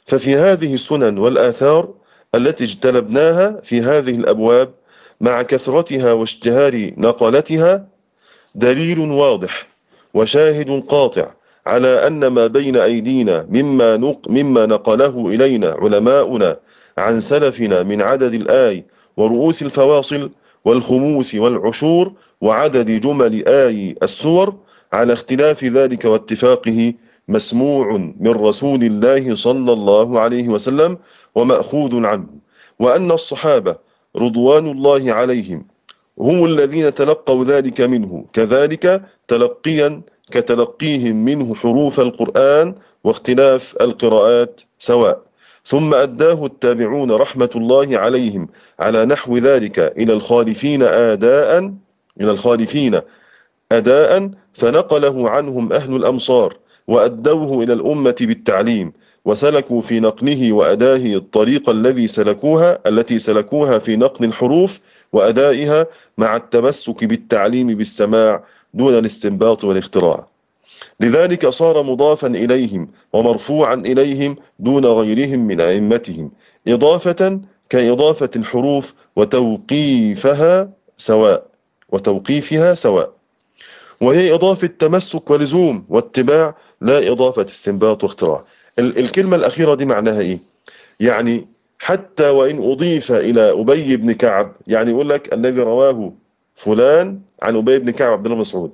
ففي هذه السنن والآثار التي اجتلبناها في هذه الأبواب مع كثرتها واشتهار نقلتها دليل واضح وشاهد قاطع على أن ما بين أيدينا مما, نق مما نقله إلينا علماؤنا عن سلفنا من عدد الآي ورؤوس الفواصل والخموس والعشور وعدد جمل آي السور على اختلاف ذلك واتفاقه مسموع من رسول الله صلى الله عليه وسلم ومأخوذ عنه. وأن الصحابة رضوان الله عليهم هم الذين تلقوا ذلك منه كذلك تلقيا كتلقيهم منه حروف القرآن واختلاف القراءات سواء. ثم أداه التابعون رحمة الله عليهم على نحو ذلك إلى الخالفين آداء إلى الخالفين أداء فنقله عنهم أهل الأمصار وأدوه إلى الأمة بالتعليم وسلكوا في نقله وأداه الطريق الذي سلكوها التي سلكوها في نقل الحروف وأدائها مع التمسك بالتعليم بالسماع دون الاستنباط والاختراع. لذلك صار مضافا إليهم ومرفوعا إليهم دون غيرهم من أئمتهم إضافة كإضافة الحروف وتوقيفها سواء وتوقيفها سواء. وهي إضافة تمسك ولزوم واتباع لا إضافة استنباط واختراع. الكلمة الأخيرة دي معناها إيه؟ يعني حتى وإن أضيف إلى أبي بن كعب يعني يقول لك الذي رواه فلان عن أبي بن كعب عبد الله مسعود.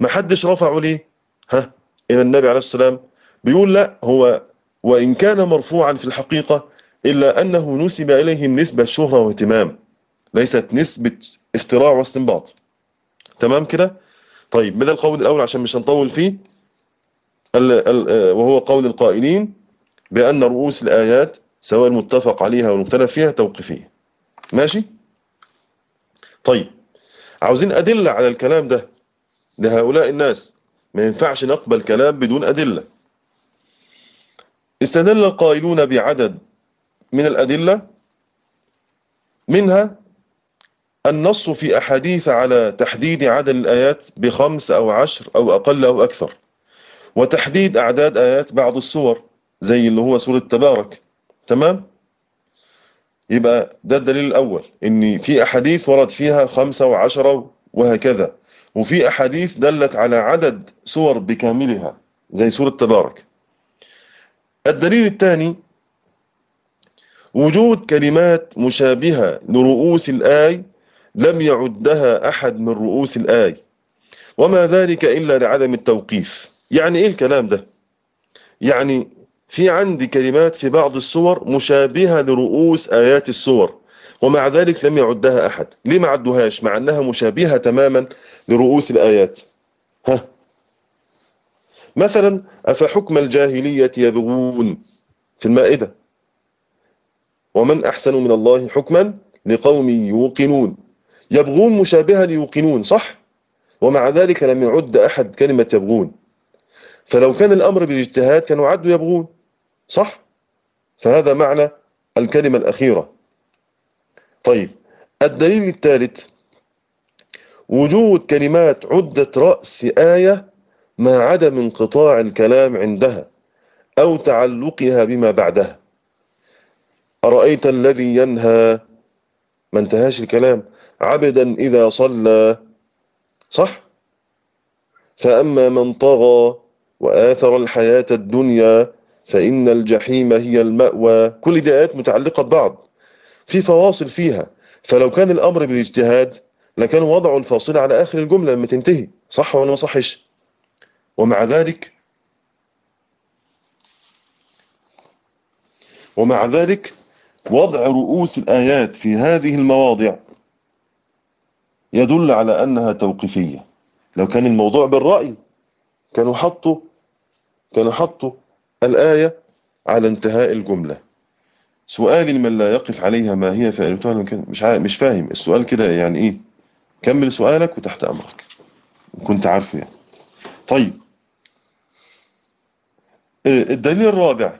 ما حدش رفعه ليه؟ ها؟ إلى النبي عليه السلام بيقول لا هو وإن كان مرفوعا في الحقيقة إلا أنه نسب إليه النسبة الشهرة واهتمام. ليست نسبة اختراع واستنباط. تمام كده؟ طيب من القول الأول عشان مش هنطول فيه وهو قول القائلين بأن رؤوس الآيات سواء المتفق عليها والمختلف فيها توقيفية ماشي؟ طيب عاوزين أدلة على الكلام ده. لهؤلاء الناس. ما ينفعش نقبل كلام بدون أدلة. استدل القائلون بعدد من الأدلة. منها النص في أحاديث على تحديد عدد الآيات بخمس أو عشر أو أقل أو أكثر. وتحديد أعداد آيات بعض السور زي اللي هو سورة تبارك. تمام؟ يبقى ده الدليل الأول إن في أحاديث ورد فيها خمسة وعشرة وهكذا. وفي أحاديث دلت على عدد سور بكاملها زي سورة تبارك. الدليل الثاني وجود كلمات مشابهة لرؤوس الآي لم يعدها أحد من رؤوس الآي. وما ذلك إلا لعدم التوقيف. يعني إيه الكلام ده؟ يعني في عندي كلمات في بعض الصور مشابهة لرؤوس آيات الصور ومع ذلك لم يعدها أحد. ليه ما عدوهاش؟ مع أنها مشابهة تماما لرؤوس الآيات. ها. مثلا أفحكم الجاهلية يبغون في المائدة؟ ومن أحسن من الله حكما لقوم يوقنون. يبغون مشابهة ليوقنون صح؟ ومع ذلك لم يعد أحد كلمة يبغون. فلو كان الأمر بالاجتهاد كانوا عدوا يبغون. صح؟ فهذا معنى الكلمة الأخيرة. طيب الدليل الثالث وجود كلمات عدة رأس آية مع عدم انقطاع الكلام عندها أو تعلقها بما بعدها. أرأيت الذي ينهى؟ ما انتهاش الكلام. عبدا إذا صلى. صح؟ فأما من طغى وآثر الحياة الدنيا فإن الجحيم هي المأوى. كل دي آيات متعلقة ببعض في فواصل فيها. فلو كان الأمر بالاجتهاد لكان وضعوا الفاصلة على آخر الجملة لما تنتهي. صح ولا ما صحش؟ ومع ذلك ومع ذلك وضع رؤوس الآيات في هذه المواضع يدل على أنها توقيفية. لو كان الموضوع بالرأي كانوا حطوا كانوا حطوا الآية على انتهاء الجملة. سؤالي لمن لا يقف عليها ما هي فائدتها مش مش فاهم. السؤال كده يعني إيه؟ كمل سؤالك وتحت أمرك. كنت عارفه يعني. طيب. آه، الدليل الرابع.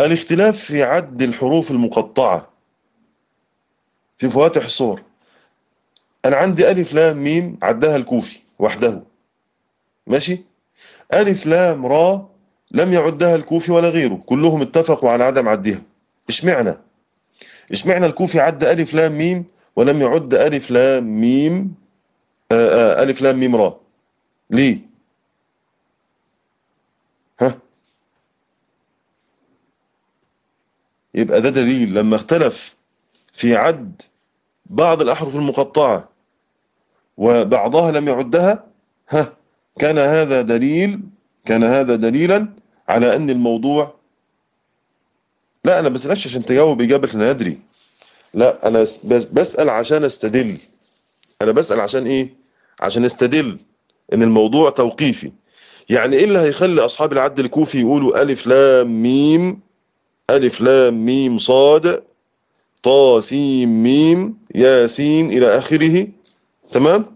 الاختلاف في عد الحروف المقطعة. في فواتح الصور. أنا عندي ألف لام ميم عدها الكوفي وحده. ماشي؟ ألف لام را لم يعدها الكوفي ولا غيره. كلهم اتفقوا على عدم عدها. اشمعنى اشمعنى الكوفي عد ألف لام ميم ولم يعد ألف لام ميم آآ آآ ألف لام ميم را؟ ليه؟ ها؟ يبقى ده دليل لما اختلف في عد بعض الأحرف المقطعة وبعضها لم يعدها ها؟ كان هذا دليل كان هذا دليلا على أن الموضوع لا أنا بسألش عشان تجاوب إجابة أنا أدري. لا أنا بس بسأل عشان أستدل. أنا بسأل عشان إيه؟ عشان أستدل إن الموضوع توقيفي. يعني إيه اللي هيخلي أصحاب العد الكوفي يقولوا ألف لام ميم ألف لام ميم صاد طا سين ميم ياسين إلى آخره؟ تمام؟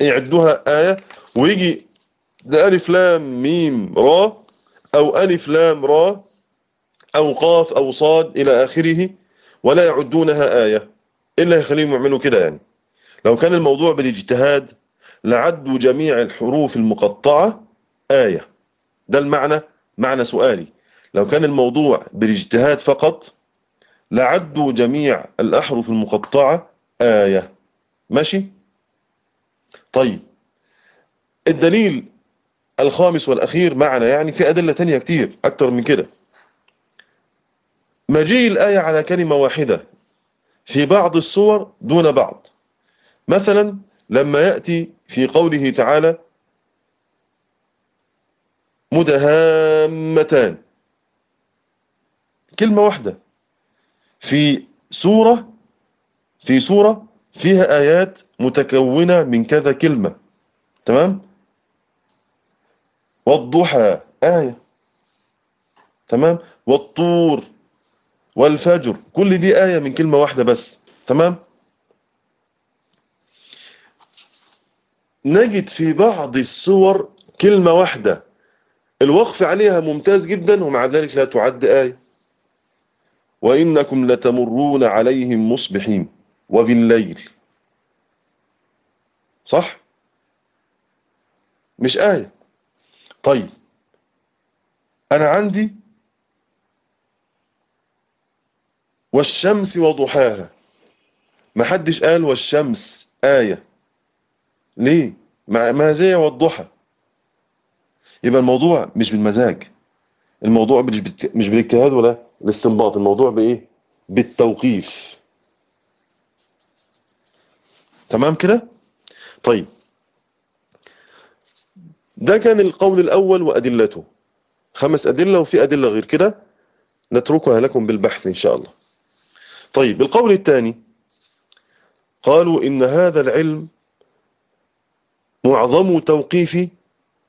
يعدوها آية. ويجي ده ألف لام ميم را أو ألف لام را أو قاف أو صاد إلى آخره ولا يعدونها آية إلا يخليهم يعملوا كده يعني. لو كان الموضوع بالاجتهاد لعدوا جميع الحروف المقطعة آية. ده المعنى معنى سؤالي. لو كان الموضوع بالاجتهاد فقط لعدوا جميع الأحرف المقطعة آية. ماشي؟ طيب. الدليل الخامس والأخير معنا يعني في أدلة تانية كتير أكتر من كده. مجيء الآية على كلمة واحدة في بعض الصور دون بعض. مثلا لما يأتي في قوله تعالى مدهامتان. كلمة واحدة. في سورة في سورة فيها آيات متكونة من كذا كلمة. تمام؟ والضحى آية. تمام؟ والطور والفجر كل دي آية من كلمة واحدة بس. تمام؟ نجد في بعض السور كلمة واحدة. الوقف عليها ممتاز جدا ومع ذلك لا تعد آية. وإنكم لتمرون عليهم مصبحين وبالليل. صح؟ مش آية. طيب. أنا عندي والشمس وضحاها. ما حدش قال والشمس آية. ليه؟ ما زي والضحى. يبقى الموضوع مش بالمزاج. الموضوع مش بالاجتهاد ولا الاستنباط الموضوع بإيه؟ بالتوقيف. تمام كده؟ طيب. ده كان القول الأول وأدلته. خمس أدلة وفي أدلة غير كده نتركها لكم بالبحث إن شاء الله. طيب القول الثاني. قالوا إن هذا العلم معظم توقيفي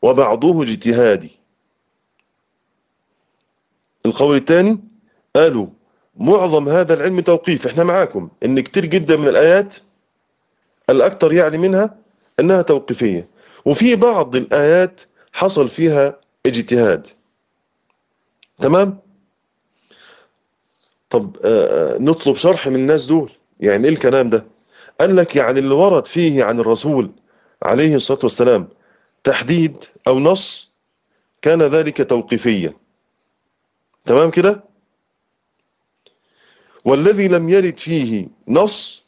وبعضه اجتهادي. القول الثاني. قالوا معظم هذا العلم توقيف. إحنا معاكم إن كتير جدا من الآيات الأكثر يعني منها أنها توقيفية. وفي بعض الآيات حصل فيها اجتهاد. تمام؟ طب آه نطلب شرح من الناس دول. يعني إيه الكلام ده؟ قال لك يعني اللي ورد فيه عن الرسول عليه الصلاة والسلام تحديد أو نص كان ذلك توقيفيا. تمام كده؟ والذي لم يرد فيه نص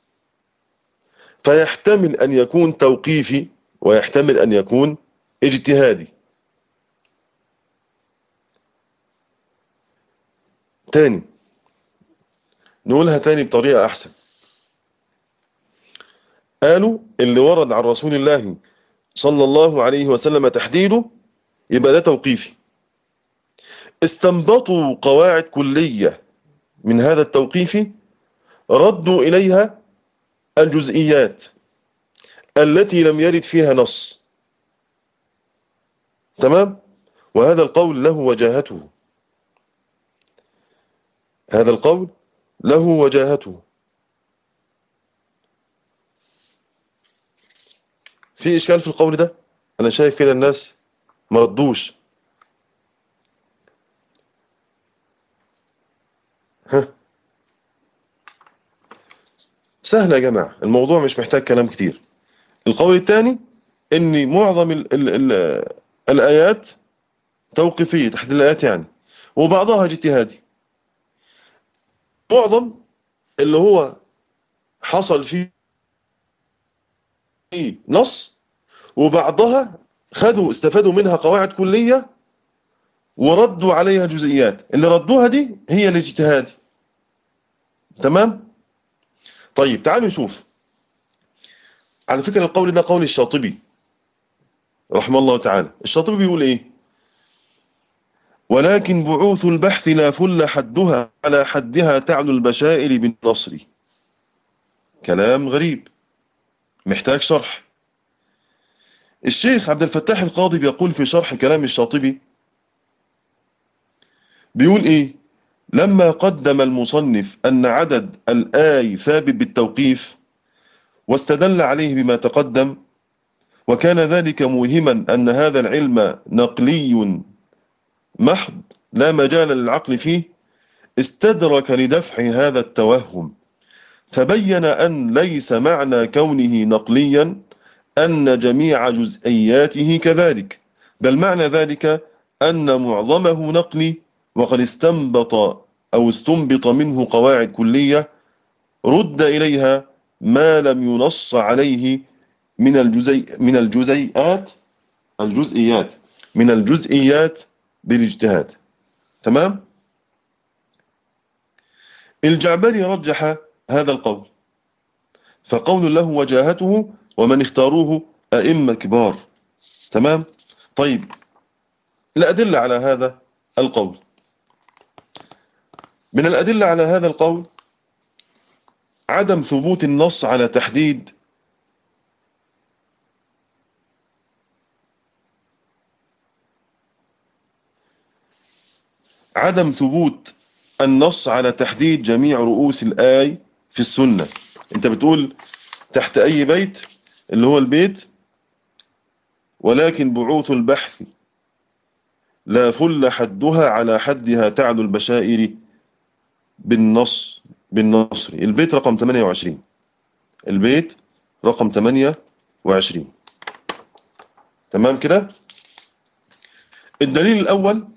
فيحتمل أن يكون توقيفي ويحتمل أن يكون اجتهادي. تاني نقولها تاني بطريقة أحسن. قالوا اللي ورد عن رسول الله صلى الله عليه وسلم تحديده يبقى ده توقيفي. استنبطوا قواعد كلية من هذا التوقيف ردوا إليها الجزئيات. التي لم يرد فيها نص. تمام؟ وهذا القول له وجاهته. هذا القول له وجاهته. في إشكال في القول ده؟ أنا شايف كده الناس مردوش ها؟ سهل يا جماعة الموضوع مش محتاج كلام كتير. القول الثاني ان معظم ال ال ال الآيات توقيفية تحت الآيات يعني وبعضها اجتهادي. معظم اللي هو حصل فيه نص وبعضها خدوا استفادوا منها قواعد كلية وردوا عليها جزئيات. اللي ردوها دي هي الاجتهاد. تمام؟ طيب تعالوا نشوف. على فكرة القول ده قول الشاطبي رحمه الله تعالى. الشاطبي بيقول إيه؟ ولكن بعوث البحث لا فل حدها على حدها تعلو البشائر بالنصر. كلام غريب. محتاج شرح. الشيخ عبد الفتاح القاضي بيقول في شرح كلام الشاطبي بيقول إيه؟ لما قدم المصنف أن عدد الآي ثابت بالتوقيف واستدل عليه بما تقدم وكان ذلك موهما أن هذا العلم نقلي محض لا مجال للعقل فيه استدرك لدفع هذا التوهم. فبين أن ليس معنى كونه نقليا أن جميع جزئياته كذلك بل معنى ذلك أن معظمه نقلي وقد استنبط أو استنبط منه قواعد كلية رد إليها ما لم ينص عليه من الجزي من الجزيئات الجزئيات. من الجزئيات بالاجتهاد. تمام؟ الجعبري رجح هذا القول. فقول له وجاهته ومن اختاروه أئمة كبار. تمام؟ طيب الأدلة على هذا القول. من الأدلة على هذا القول عدم ثبوت النص على تحديد عدم ثبوت النص على تحديد جميع رؤوس الآي في السنة. انت بتقول تحت أي بيت؟ اللي هو البيت. ولكن بعوث البحث لا فل حدها على حدها تعد البشائر بالنص. بالنصر. البيت رقم 28 البيت رقم 28 تمام كده؟ الدليل الأول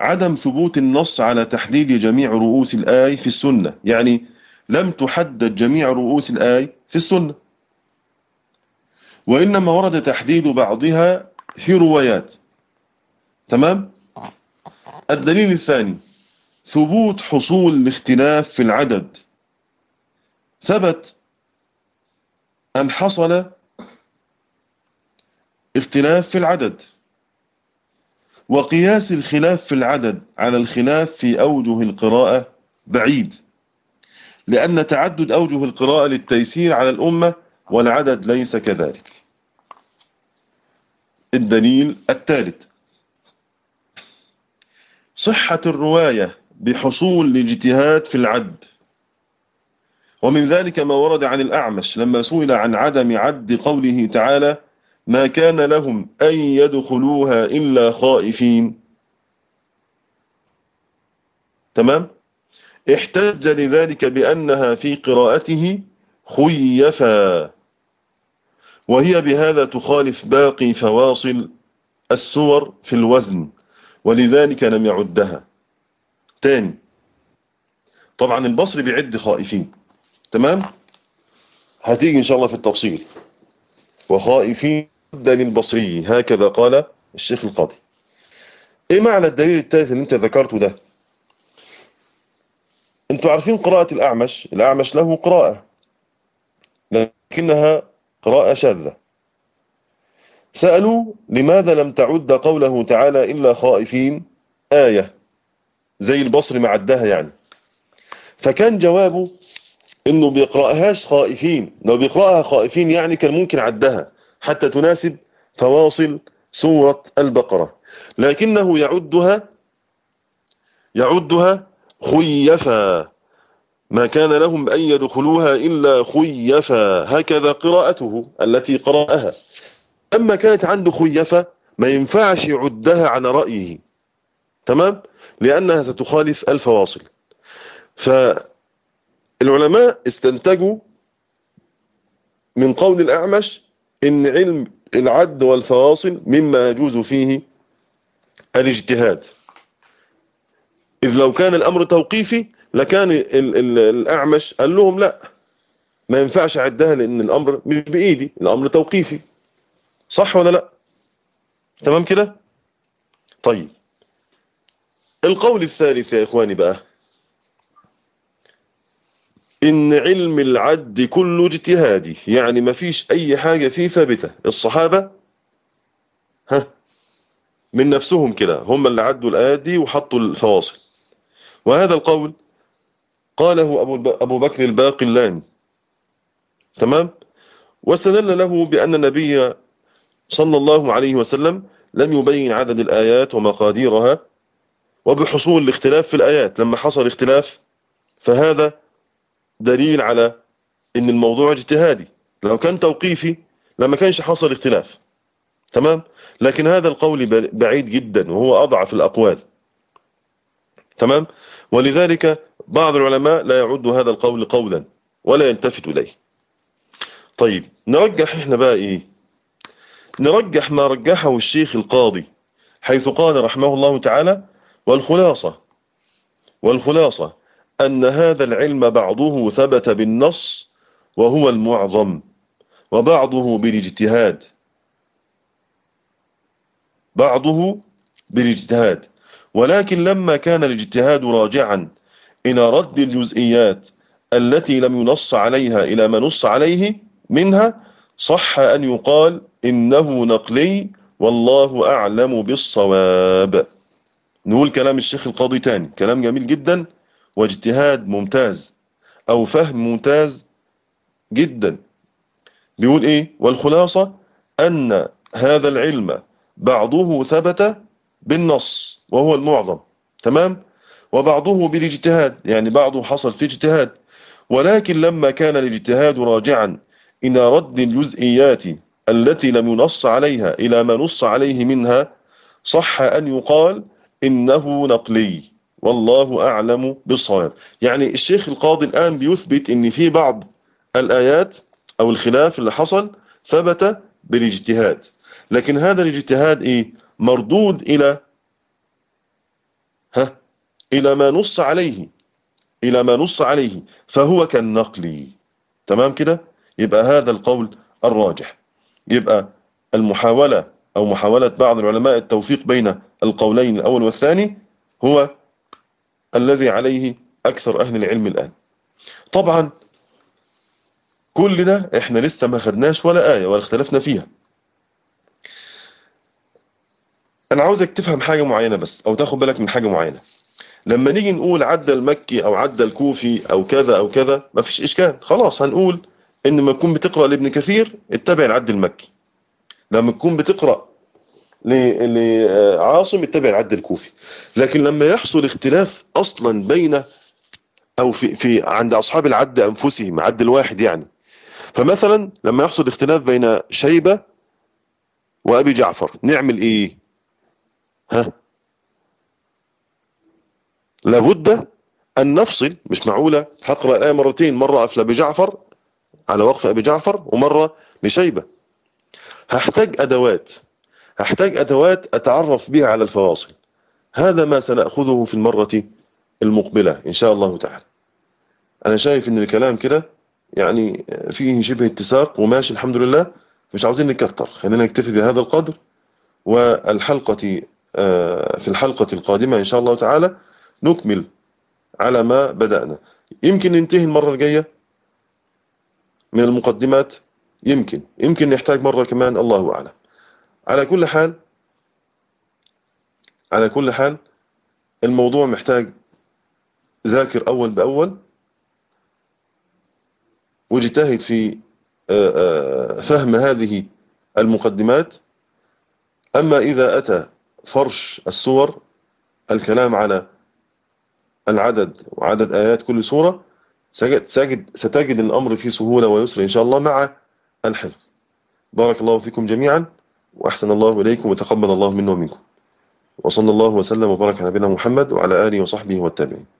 عدم ثبوت النص على تحديد جميع رؤوس الآي في السنة. يعني لم تحدد جميع رؤوس الآي في السنة. وإنما ورد تحديد بعضها في روايات. تمام؟ الدليل الثاني ثبوت حصول الاختلاف في العدد. ثبت أن حصل اختلاف في العدد. وقياس الخلاف في العدد على الخلاف في أوجه القراءة بعيد لأن تعدد أوجه القراءة للتيسير على الأمة والعدد ليس كذلك. الدليل الثالث صحة الرواية بحصول الاجتهاد في العد. ومن ذلك ما ورد عن الأعمش لما سئل عن عدم عد قوله تعالى ما كان لهم أن يدخلوها إلا خائفين تمام؟ احتج لذلك بأنها في قراءته خيفا وهي بهذا تخالف باقي فواصل السور في الوزن ولذلك لم يعدها. تاني. طبعا البصري بيعد خائفين. تمام؟ هتيجي إن شاء الله في التفصيل. وخائفين للبصري هكذا قال الشيخ القاضي. إيه معنى الدليل الثالث اللي أنت ذكرته ده؟ أنتوا عارفين قراءة الأعمش؟ الأعمش له قراءة. لكنها قراءة شاذة. سألوا لماذا لم تعد قوله تعالى إلا خائفين؟ آية. زي البصر ما عدها يعني. فكان جوابه إنه بيقرأهاش خائفين. لو بيقرأها خائفين يعني كان ممكن عدها حتى تناسب فواصل سورة البقرة. لكنه يعدها يعدها خيفا. ما كان لهم أن يدخلوها إلا خيفا. هكذا قراءته التي قرأها. أما كانت عنده خيفة ما ينفعش يعدها على رأيه. تمام؟ لأنها ستخالف الفواصل. فالعلماء استنتجوا من قول الأعمش إن علم العد والفواصل مما يجوز فيه الاجتهاد. إذ لو كان الأمر توقيفي لكان ال ال الأعمش قال لهم لا ما ينفعش أعدها لأن الأمر مش بإيدي الأمر توقيفي. صح ولا لا؟ تمام كده؟ طيب. القول الثالث يا إخواني بقى. إن علم العد كله اجتهادي يعني ما فيش أي حاجة فيه ثابتة. الصحابة ها من نفسهم كده هم اللي عدوا الآيات دي وحطوا الفواصل. وهذا القول قاله أبو بكر الباقلاني. تمام؟ واستدل له بأن النبي صلى الله عليه وسلم لم يبين عدد الآيات ومقاديرها وبحصول الاختلاف في الآيات لما حصل اختلاف فهذا دليل على إن الموضوع اجتهادي. لو كان توقيفي لما كانش حصل اختلاف. تمام؟ لكن هذا القول بعيد جدا وهو أضعف الأقوال. تمام؟ ولذلك بعض العلماء لا يعد هذا القول قولا ولا يلتفت إليه. طيب نرجح إحنا بقى إيه؟ نرجح ما رجحه الشيخ القاضي حيث قال رحمه الله تعالى والخلاصة والخلاصة أن هذا العلم بعضه ثبت بالنص وهو المعظم وبعضه بالاجتهاد. بعضه بالاجتهاد. ولكن لما كان الاجتهاد راجعا إلى رد الجزئيات التي لم ينص عليها إلى ما نص عليه منها صح أن يقال إنه نقلي والله أعلم بالصواب. نقول كلام الشيخ القاضي تاني. كلام جميل جدا واجتهاد ممتاز أو فهم ممتاز جدا. بيقول إيه؟ والخلاصة أن هذا العلم بعضه ثبت بالنص وهو المعظم. تمام؟ وبعضه بالاجتهاد. يعني بعضه حصل في اجتهاد. ولكن لما كان الاجتهاد راجعا إلى رد الجزئيات التي لم ينص عليها إلى ما نص عليه منها صح أن يقال إنه نقلي. والله أعلم بالصواب. يعني الشيخ القاضي الآن بيثبت أن في بعض الآيات أو الخلاف اللي حصل ثبت بالاجتهاد. لكن هذا الاجتهاد إيه؟ مردود إلى ها؟ إلى ما نص عليه. إلى ما نص عليه. فهو كالنقل. تمام كده؟ يبقى هذا القول الراجح. يبقى المحاولة أو محاولة بعض العلماء التوفيق بين القولين الأول والثاني هو الذي عليه أكثر أهل العلم الآن. طبعا كل ده إحنا لسه ما خدناش ولا آية ولا اختلفنا فيها. أنا عاوزك تفهم حاجة معينة بس أو تاخد بالك من حاجة معينة. لما نيجي نقول عدى المكي أو عدى الكوفي أو كذا أو كذا ما فيش إشكال. خلاص هنقول إن ما تكون بتقرأ لابن كثير اتبع العد المكي. لما تكون بتقرأ لعاصم اتبع العد الكوفي. لكن لما يحصل اختلاف أصلا بين أو في, في عند أصحاب العد أنفسهم عد الواحد يعني. فمثلا لما يحصل اختلاف بين شيبة وأبي جعفر نعمل إيه؟ ها؟ لابد أن نفصل مش معقولة؟ هقرأ الآية مرتين مرة أفل أبي جعفر على وقف أبي جعفر ومرة لشيبة. هحتاج أدوات. هحتاج أدوات أتعرف بها على الفواصل. هذا ما سنأخذه في المرة المقبلة إن شاء الله تعالى. أنا شايف أن الكلام كده يعني فيه شبه اتساق وماشي الحمد لله. مش عاوزين نكتر. خلينا نكتفي بهذا القدر. والحلقة آه، في الحلقة القادمة إن شاء الله تعالى نكمل على ما بدأنا. يمكن ننتهي المرة الجاية من المقدمات؟ يمكن. يمكن نحتاج مرة كمان الله أعلم. على كل حال على كل حال الموضوع محتاج ذاكر أول بأول واجتهد في آه، آه، فهم هذه المقدمات. أما إذا أتى فرش السور الكلام على العدد وعدد آيات كل سورة ستجد, ستجد الأمر فيه سهولة ويسر إن شاء الله مع الحفظ. بارك الله فيكم جميعا. وأحسن الله إليكم وتقبل الله منا ومنكم. وصلى الله وسلم وبارك على نبينا محمد وعلى آله وصحبه والتابعين.